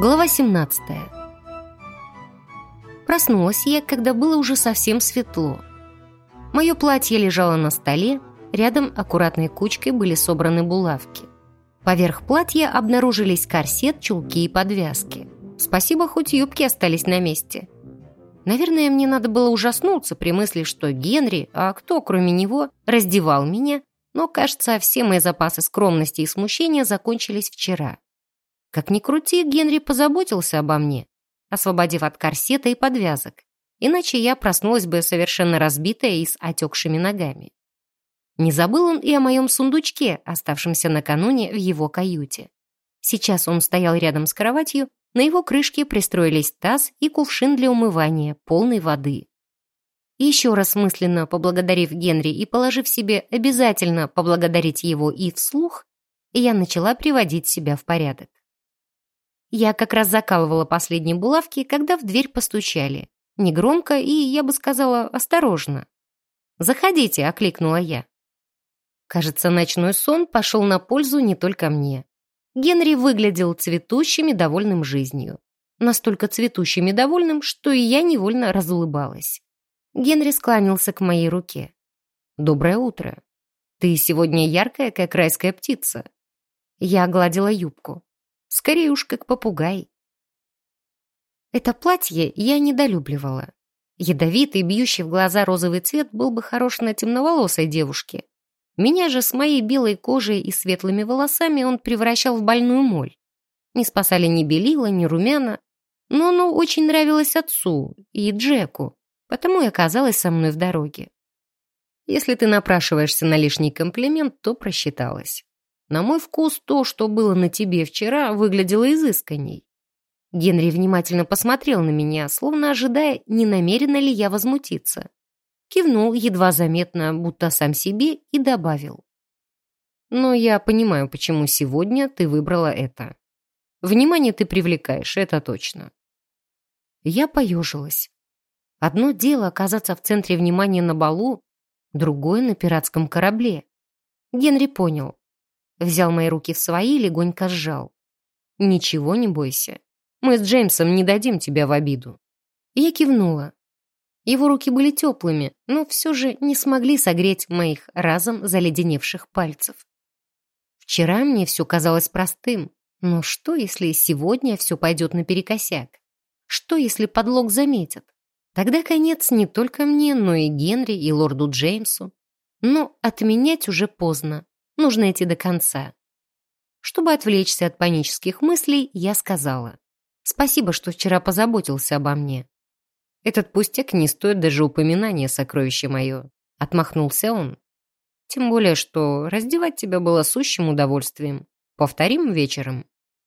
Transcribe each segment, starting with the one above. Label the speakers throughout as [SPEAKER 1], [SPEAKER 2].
[SPEAKER 1] Глава 17 Проснулась я, когда было уже совсем светло. Мое платье лежало на столе, рядом аккуратной кучкой были собраны булавки. Поверх платья обнаружились корсет, чулки и подвязки. Спасибо, хоть юбки остались на месте. Наверное, мне надо было ужаснуться при мысли, что Генри, а кто кроме него, раздевал меня, но, кажется, все мои запасы скромности и смущения закончились вчера. Как ни крути, Генри позаботился обо мне, освободив от корсета и подвязок, иначе я проснулась бы совершенно разбитая и с отекшими ногами. Не забыл он и о моем сундучке, оставшемся накануне в его каюте. Сейчас он стоял рядом с кроватью, на его крышке пристроились таз и кувшин для умывания, полной воды. Еще раз мысленно поблагодарив Генри и положив себе обязательно поблагодарить его и вслух, я начала приводить себя в порядок. Я как раз закалывала последние булавки, когда в дверь постучали. Негромко и, я бы сказала, осторожно. «Заходите», — окликнула я. Кажется, ночной сон пошел на пользу не только мне. Генри выглядел цветущим и довольным жизнью. Настолько цветущим и довольным, что и я невольно разулыбалась. Генри склонился к моей руке. «Доброе утро. Ты сегодня яркая, как райская птица». Я гладила юбку. Скорее уж, как попугай. Это платье я недолюбливала. Ядовитый, бьющий в глаза розовый цвет был бы хорош на темноволосой девушке. Меня же с моей белой кожей и светлыми волосами он превращал в больную моль. Не спасали ни белила, ни румяна, но оно очень нравилось отцу и Джеку потому и оказалась со мной в дороге. Если ты напрашиваешься на лишний комплимент, то просчиталась. На мой вкус, то, что было на тебе вчера, выглядело изысканней. Генри внимательно посмотрел на меня, словно ожидая, не намерена ли я возмутиться. Кивнул едва заметно, будто сам себе, и добавил. Но я понимаю, почему сегодня ты выбрала это. Внимание ты привлекаешь, это точно. Я поежилась. Одно дело оказаться в центре внимания на балу, другое на пиратском корабле. Генри понял. Взял мои руки в свои и легонько сжал. «Ничего не бойся. Мы с Джеймсом не дадим тебя в обиду». Я кивнула. Его руки были теплыми, но все же не смогли согреть моих разом заледеневших пальцев. Вчера мне все казалось простым, но что, если сегодня все пойдет наперекосяк? Что, если подлог заметят? Тогда конец не только мне, но и Генри, и лорду Джеймсу. Но отменять уже поздно. Нужно идти до конца. Чтобы отвлечься от панических мыслей, я сказала. Спасибо, что вчера позаботился обо мне. Этот пустяк не стоит даже упоминания, сокровище мое. Отмахнулся он. Тем более, что раздевать тебя было сущим удовольствием. Повторим вечером.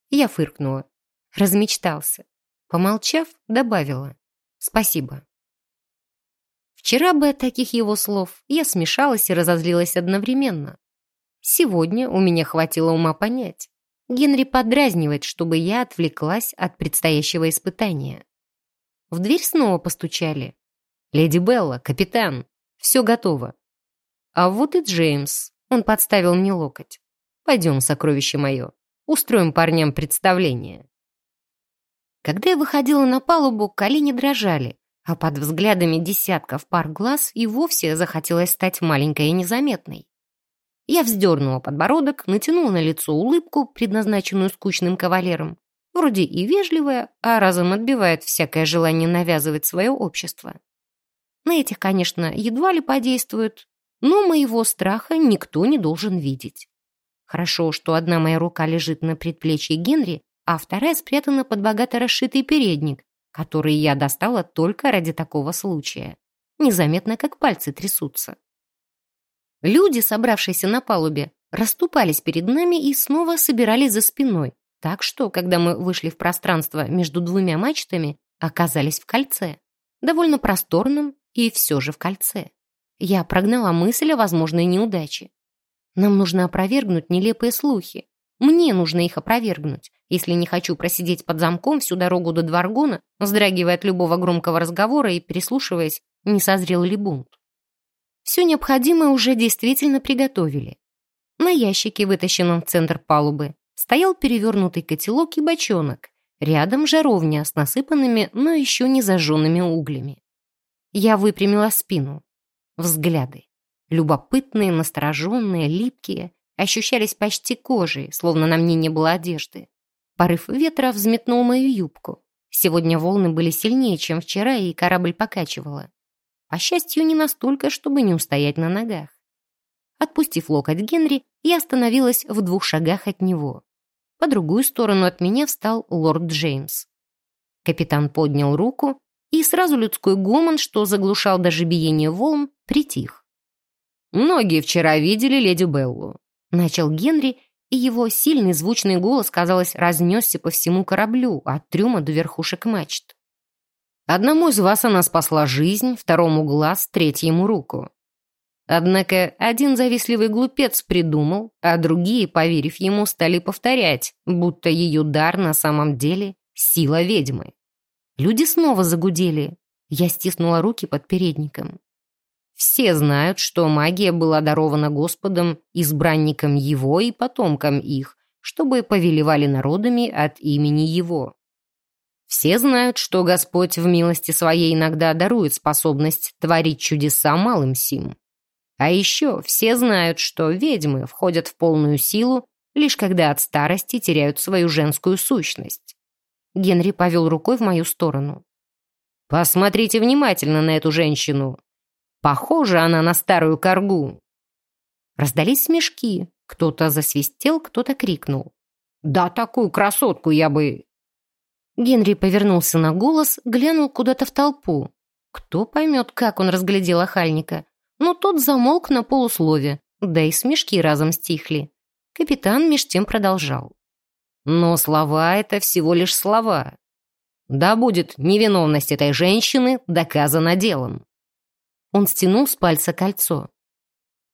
[SPEAKER 1] Я фыркнула. Размечтался. Помолчав, добавила. Спасибо. Вчера бы от таких его слов я смешалась и разозлилась одновременно. Сегодня у меня хватило ума понять. Генри подразнивает, чтобы я отвлеклась от предстоящего испытания. В дверь снова постучали. «Леди Белла, капитан, все готово». А вот и Джеймс. Он подставил мне локоть. «Пойдем, сокровище мое, устроим парням представление». Когда я выходила на палубу, колени дрожали, а под взглядами десятков пар глаз и вовсе захотелось стать маленькой и незаметной. Я вздернула подбородок, натянула на лицо улыбку, предназначенную скучным кавалером. Вроде и вежливая, а разом отбивает всякое желание навязывать свое общество. На этих, конечно, едва ли подействует, но моего страха никто не должен видеть. Хорошо, что одна моя рука лежит на предплечье Генри, а вторая спрятана под богато расшитый передник, который я достала только ради такого случая. Незаметно, как пальцы трясутся. Люди, собравшиеся на палубе, расступались перед нами и снова собирались за спиной, так что, когда мы вышли в пространство между двумя мачтами, оказались в кольце. Довольно просторном и все же в кольце. Я прогнала мысль о возможной неудаче. Нам нужно опровергнуть нелепые слухи. Мне нужно их опровергнуть, если не хочу просидеть под замком всю дорогу до Дваргона, вздрагивая от любого громкого разговора и прислушиваясь, не созрел ли бунт. Все необходимое уже действительно приготовили. На ящике, вытащенном в центр палубы, стоял перевернутый котелок и бочонок. Рядом жаровня с насыпанными, но еще не зажженными углями. Я выпрямила спину. Взгляды. Любопытные, настороженные, липкие, ощущались почти кожей, словно на мне не было одежды. Порыв ветра взметнул мою юбку. Сегодня волны были сильнее, чем вчера, и корабль покачивало. По счастью, не настолько, чтобы не устоять на ногах. Отпустив локоть Генри, я остановилась в двух шагах от него. По другую сторону от меня встал лорд Джеймс. Капитан поднял руку, и сразу людской гомон, что заглушал даже биение волн, притих. «Многие вчера видели леди Беллу», — начал Генри, и его сильный звучный голос, казалось, разнесся по всему кораблю, от трюма до верхушек мачт. «Одному из вас она спасла жизнь, второму глаз, третьему руку. Однако один завистливый глупец придумал, а другие, поверив ему, стали повторять, будто ее дар на самом деле сила ведьмы. Люди снова загудели. Я стиснула руки под передником. Все знают, что магия была дарована Господом избранникам Его и потомкам их, чтобы повелевали народами от имени Его. Все знают, что Господь в милости Своей иногда дарует способность творить чудеса малым сим. А еще все знают, что ведьмы входят в полную силу, лишь когда от старости теряют свою женскую сущность. Генри повел рукой в мою сторону. «Посмотрите внимательно на эту женщину. Похожа она на старую коргу». Раздались смешки. Кто-то засвистел, кто-то крикнул. «Да такую красотку я бы...» Генри повернулся на голос, глянул куда-то в толпу. Кто поймет, как он разглядел охальника но тот замолк на полуслове, да и смешки разом стихли. Капитан меж тем продолжал. Но слова — это всего лишь слова. Да будет невиновность этой женщины доказана делом. Он стянул с пальца кольцо.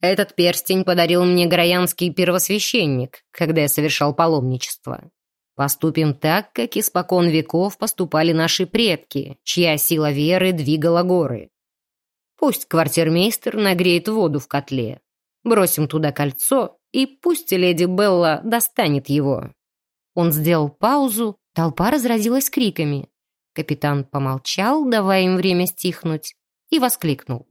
[SPEAKER 1] Этот перстень подарил мне граянский первосвященник, когда я совершал паломничество. Поступим так, как испокон веков поступали наши предки, чья сила веры двигала горы. Пусть квартирмейстер нагреет воду в котле. Бросим туда кольцо, и пусть леди Белла достанет его». Он сделал паузу, толпа разразилась криками. Капитан помолчал, давая им время стихнуть, и воскликнул.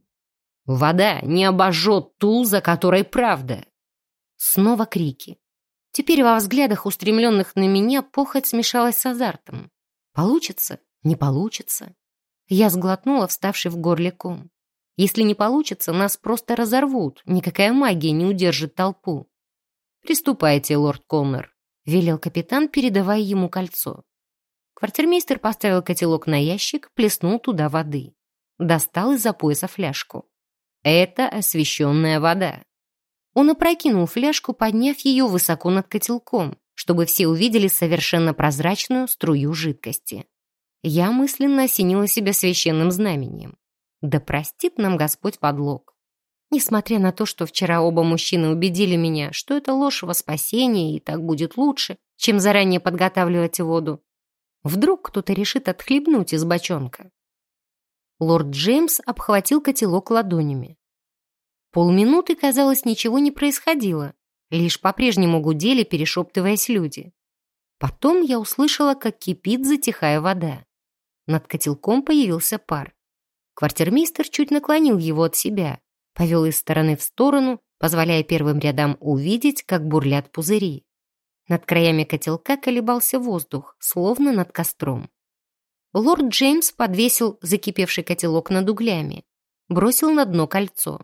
[SPEAKER 1] «Вода не обожжет ту, за которой правда!» Снова крики. Теперь во взглядах, устремленных на меня, похоть смешалась с азартом. Получится? Не получится? Я сглотнула, вставший в горле ком. Если не получится, нас просто разорвут, никакая магия не удержит толпу. «Приступайте, лорд Коннор», — велел капитан, передавая ему кольцо. Квартирмейстер поставил котелок на ящик, плеснул туда воды. Достал из-за пояса фляжку. Это освещенная вода. Он опрокинул фляжку, подняв ее высоко над котелком, чтобы все увидели совершенно прозрачную струю жидкости. Я мысленно осенила себя священным знамением. Да простит нам Господь подлог. Несмотря на то, что вчера оба мужчины убедили меня, что это ложь во спасение и так будет лучше, чем заранее подготавливать воду, вдруг кто-то решит отхлебнуть из бочонка. Лорд Джеймс обхватил котелок ладонями. Полминуты, казалось, ничего не происходило, лишь по-прежнему гудели, перешептываясь люди. Потом я услышала, как кипит, затихая вода. Над котелком появился пар. Квартирмейстер чуть наклонил его от себя, повел из стороны в сторону, позволяя первым рядам увидеть, как бурлят пузыри. Над краями котелка колебался воздух, словно над костром. Лорд Джеймс подвесил закипевший котелок над углями, бросил на дно кольцо.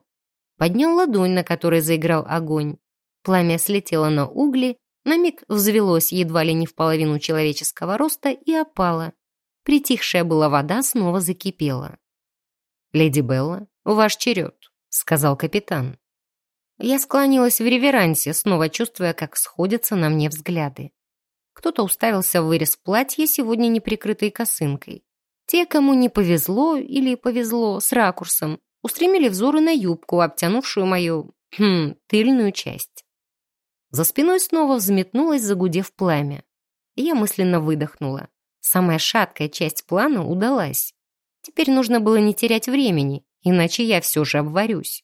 [SPEAKER 1] Поднял ладонь, на которой заиграл огонь. Пламя слетело на угли, на миг взвелось едва ли не в половину человеческого роста и опало. Притихшая была вода снова закипела. «Леди Белла, ваш черед», — сказал капитан. Я склонилась в реверансе, снова чувствуя, как сходятся на мне взгляды. Кто-то уставился в вырез платья, сегодня не прикрытой косынкой. Те, кому не повезло или повезло с ракурсом, устремили взоры на юбку, обтянувшую мою хм, тыльную часть. За спиной снова взметнулась, загудев пламя. я мысленно выдохнула. Самая шаткая часть плана удалась. Теперь нужно было не терять времени, иначе я все же обварюсь.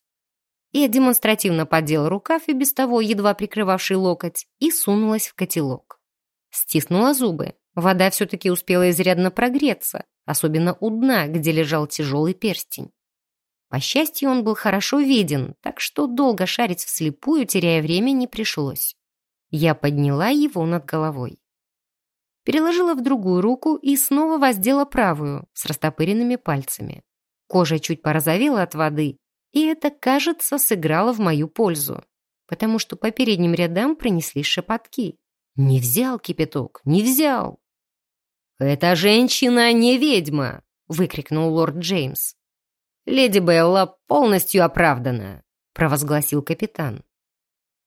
[SPEAKER 1] Я демонстративно поддела рукав и без того едва прикрывавший локоть и сунулась в котелок. Стиснула зубы. Вода все-таки успела изрядно прогреться, особенно у дна, где лежал тяжелый перстень. По счастью, он был хорошо виден, так что долго шарить вслепую, теряя время, не пришлось. Я подняла его над головой. Переложила в другую руку и снова воздела правую, с растопыренными пальцами. Кожа чуть порозовела от воды, и это, кажется, сыграло в мою пользу, потому что по передним рядам пронеслись шепотки. «Не взял кипяток, не взял!» «Эта женщина не ведьма!» — выкрикнул лорд Джеймс. «Леди Белла полностью оправдана», — провозгласил капитан.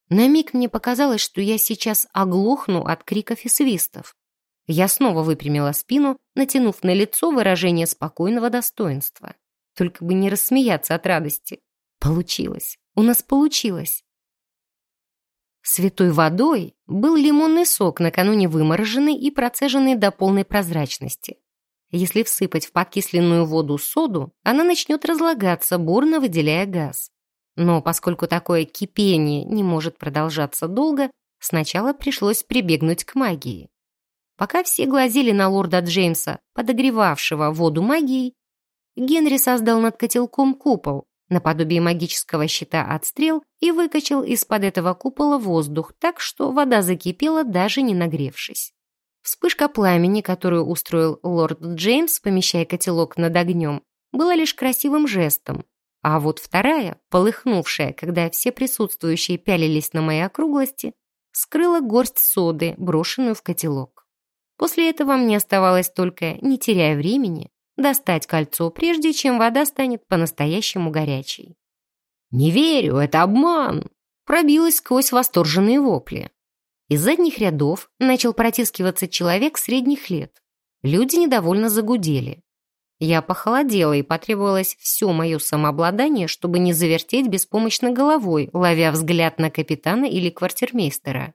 [SPEAKER 1] На миг мне показалось, что я сейчас оглохну от криков и свистов. Я снова выпрямила спину, натянув на лицо выражение спокойного достоинства. Только бы не рассмеяться от радости. Получилось. У нас получилось. Святой водой был лимонный сок, накануне вымороженный и процеженный до полной прозрачности. Если всыпать в подкисленную воду соду, она начнет разлагаться, бурно выделяя газ. Но поскольку такое кипение не может продолжаться долго, сначала пришлось прибегнуть к магии. Пока все глазели на лорда Джеймса, подогревавшего воду магией, Генри создал над котелком купол, наподобие магического щита от стрел, и выкачал из-под этого купола воздух так, что вода закипела, даже не нагревшись. Вспышка пламени, которую устроил лорд Джеймс, помещая котелок над огнем, была лишь красивым жестом. А вот вторая, полыхнувшая, когда все присутствующие пялились на мои округлости, скрыла горсть соды, брошенную в котелок. После этого мне оставалось только, не теряя времени, достать кольцо, прежде чем вода станет по-настоящему горячей. «Не верю, это обман!» пробилась сквозь восторженные вопли. Из задних рядов начал протискиваться человек средних лет. Люди недовольно загудели. Я похолодела и потребовалось все мое самообладание, чтобы не завертеть беспомощно головой, ловя взгляд на капитана или квартирмейстера.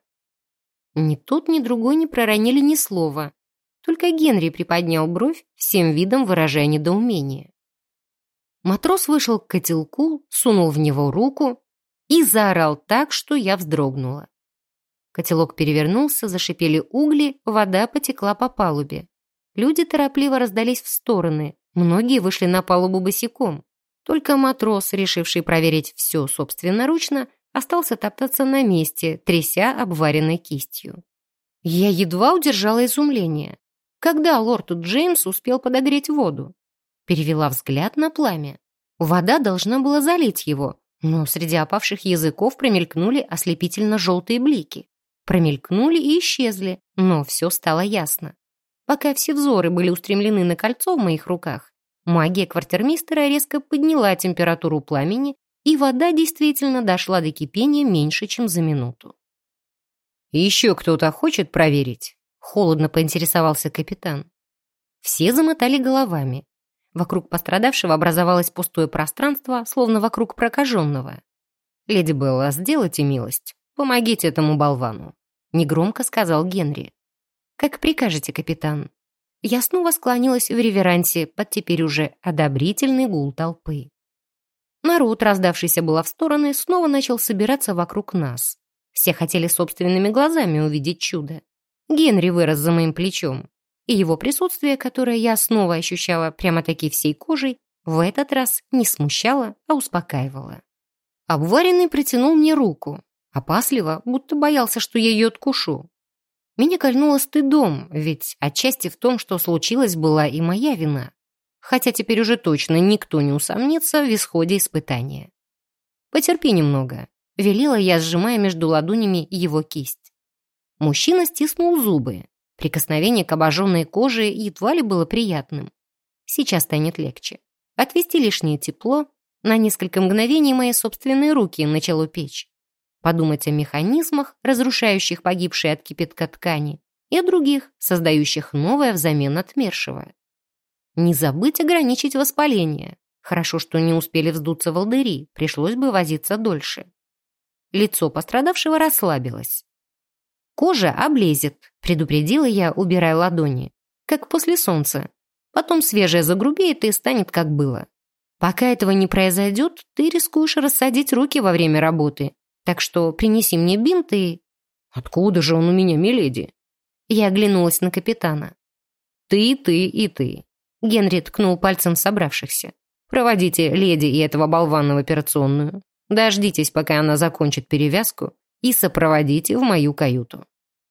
[SPEAKER 1] Ни тот, ни другой не проронили ни слова. Только Генри приподнял бровь, всем видом выражая недоумение. Матрос вышел к котелку, сунул в него руку и заорал так, что я вздрогнула. Котелок перевернулся, зашипели угли, вода потекла по палубе. Люди торопливо раздались в стороны, многие вышли на палубу босиком. Только матрос, решивший проверить все собственноручно, остался топтаться на месте, тряся обваренной кистью. Я едва удержала изумление. Когда лорд Джеймс успел подогреть воду? Перевела взгляд на пламя. Вода должна была залить его, но среди опавших языков промелькнули ослепительно-желтые блики промелькнули и исчезли, но все стало ясно. Пока все взоры были устремлены на кольцо в моих руках, магия квартирмистера резко подняла температуру пламени, и вода действительно дошла до кипения меньше, чем за минуту. «Еще кто-то хочет проверить?» — холодно поинтересовался капитан. Все замотали головами. Вокруг пострадавшего образовалось пустое пространство, словно вокруг прокаженного. «Леди Белла, сделайте милость. Помогите этому болвану». — негромко сказал Генри. «Как прикажете, капитан». Я снова склонилась в реверансе под теперь уже одобрительный гул толпы. Народ, раздавшийся было в стороны, снова начал собираться вокруг нас. Все хотели собственными глазами увидеть чудо. Генри вырос за моим плечом, и его присутствие, которое я снова ощущала прямо-таки всей кожей, в этот раз не смущало, а успокаивало. Обваренный протянул мне руку, Опасливо, будто боялся, что я ее откушу. Меня кольнуло стыдом, ведь отчасти в том, что случилось, была и моя вина. Хотя теперь уже точно никто не усомнится в исходе испытания. «Потерпи немного», — велела я, сжимая между ладонями его кисть. Мужчина стиснул зубы. Прикосновение к обожженной коже едва ли было приятным. Сейчас станет легче. Отвести лишнее тепло. На несколько мгновений мои собственные руки начало печь подумать о механизмах, разрушающих погибшие от кипятка ткани, и других, создающих новое взамен отмершего. Не забыть ограничить воспаление. Хорошо, что не успели вздуться волдыри, пришлось бы возиться дольше. Лицо пострадавшего расслабилось. «Кожа облезет», — предупредила я, убирая ладони, как после солнца. Потом свежая загрубеет и станет как было. Пока этого не произойдет, ты рискуешь рассадить руки во время работы, так что принеси мне бинт и...» «Откуда же он у меня, миледи?» Я оглянулась на капитана.
[SPEAKER 2] «Ты, ты и ты».
[SPEAKER 1] Генри ткнул пальцем собравшихся.
[SPEAKER 2] «Проводите леди и этого болвана в операционную. Дождитесь, пока она закончит перевязку, и сопроводите в мою каюту».